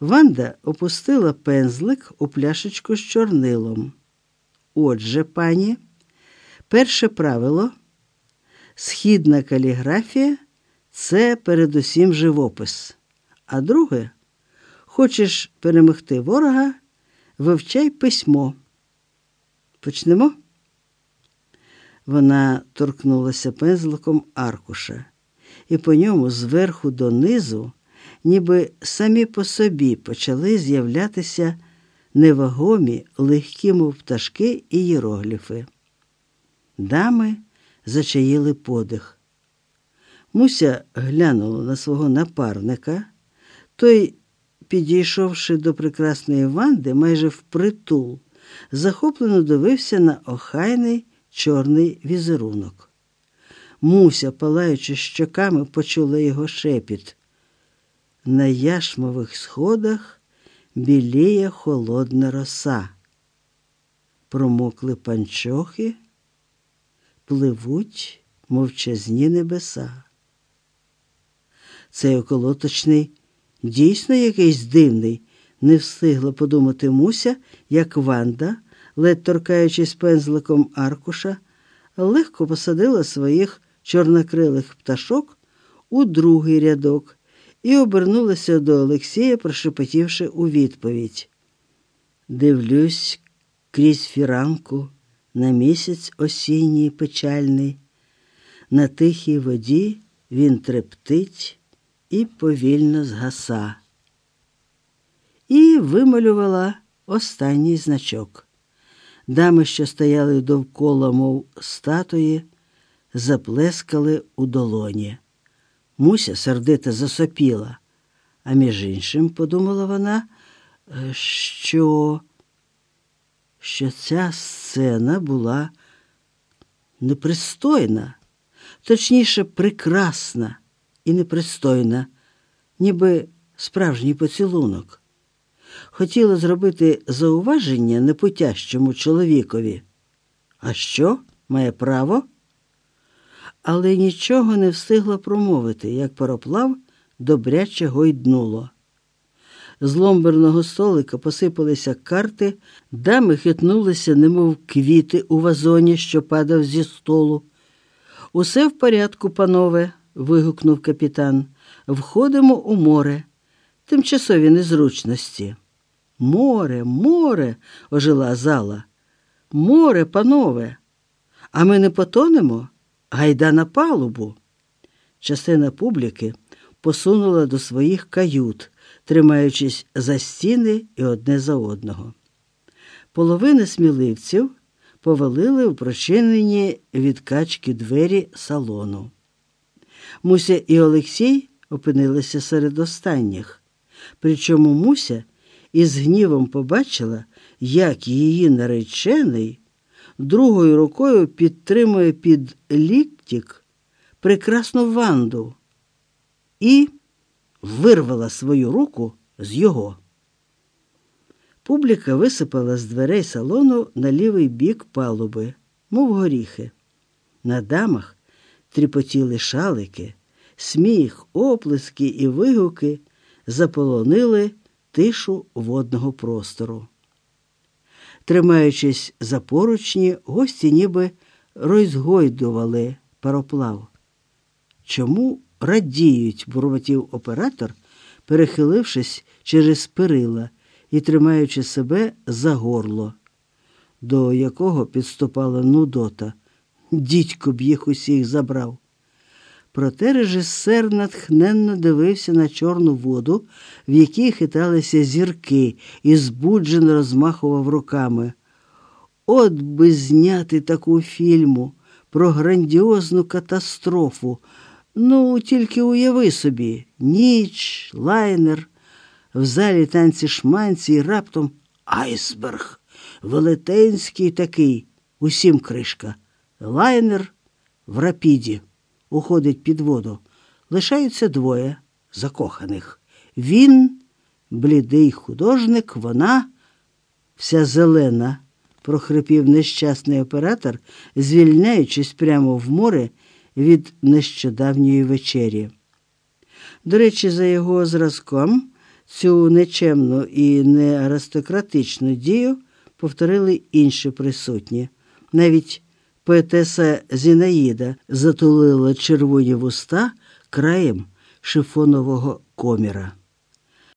Ванда опустила пензлик у пляшечку з чорнилом. Отже, пані, перше правило східна каліграфія це передусім живопис. А друге, хочеш перемогти ворога, вивчай письмо. Почнемо? Вона торкнулася пензликом аркуша, і по ньому зверху донизу, ніби самі по собі почали з'являтися невагомі, легкі, мов пташки і єрогліфи. Дами зачаїли подих. Муся глянула на свого напарника, той, підійшовши до прекрасної Ванди, майже впритул, захоплено дивився на охайний чорний візерунок. Муся, палаючи щоками, почула його шепіт. На яшмових сходах біліє холодна роса. Промокли панчохи, пливуть мовчазні небеса. Цей околоточний дійсно якийсь дивний, не встигла подумати Муся, як Ванда, ледь торкаючись пензликом аркуша, легко посадила своїх чорнокрилих пташок у другий рядок і обернулася до Олексія, прошепотівши у відповідь. Дивлюсь крізь фіранку на місяць осінній печальний, на тихій воді він трептить і повільно згаса. І вималювала останній значок. Дами, що стояли довкола, мов статуї, заплескали у долоні. Муся сердито засопіла, а між іншим, подумала вона, що, що ця сцена була непристойна, точніше, прекрасна і непристойна, ніби справжній поцілунок. Хотіла зробити зауваження непутящому чоловікові. А що, має право? Але нічого не встигла промовити, як пароплав добряче гойднуло. З ломберного столика посипалися карти, дами хитнулися, немов квіти у вазоні, що падав зі столу. Усе в порядку, панове, вигукнув капітан. Входимо у море. Тимчасові незручності. Море, море, ожила зала. Море, панове. А ми не потонемо? Гайда на палубу. Частина публіки посунула до своїх кают, тримаючись за стіни і одне за одного. Половина сміливців повалили в прочинені від качки двері салону. Муся і Олексій опинилися серед останніх, причому Муся із гнівом побачила, як її наречений другою рукою підтримує під ліктік прекрасну ванду і вирвала свою руку з його. Публіка висипала з дверей салону на лівий бік палуби, мов горіхи. На дамах тріпотіли шалики, сміх, оплески і вигуки заполонили тишу водного простору. Тримаючись за поручні, гості ніби розгойдували пароплав. Чому радіють, бурмотів оператор, перехилившись через перила і тримаючи себе за горло, до якого підступала Нудота. Дідько б їх усіх забрав. Проте режисер натхненно дивився на чорну воду, в якій хиталися зірки, і збуджено розмахував руками. От би зняти таку фільму про грандіозну катастрофу. Ну, тільки уяви собі, ніч, лайнер, в залі танці шманці і раптом айсберг, велетенський такий, усім кришка. Лайнер в рапіді уходить під воду. Лишаються двоє закоханих. Він, блідий художник, вона вся зелена, прохрипів нещасний оператор, звільняючись прямо в море від нещодавньої вечері. До речі, за його зразком, Цю нечемну і неаристократичну дію повторили інші присутні. Навіть поетеса Зінаїда затулила червоні вуста краєм шифонового коміра.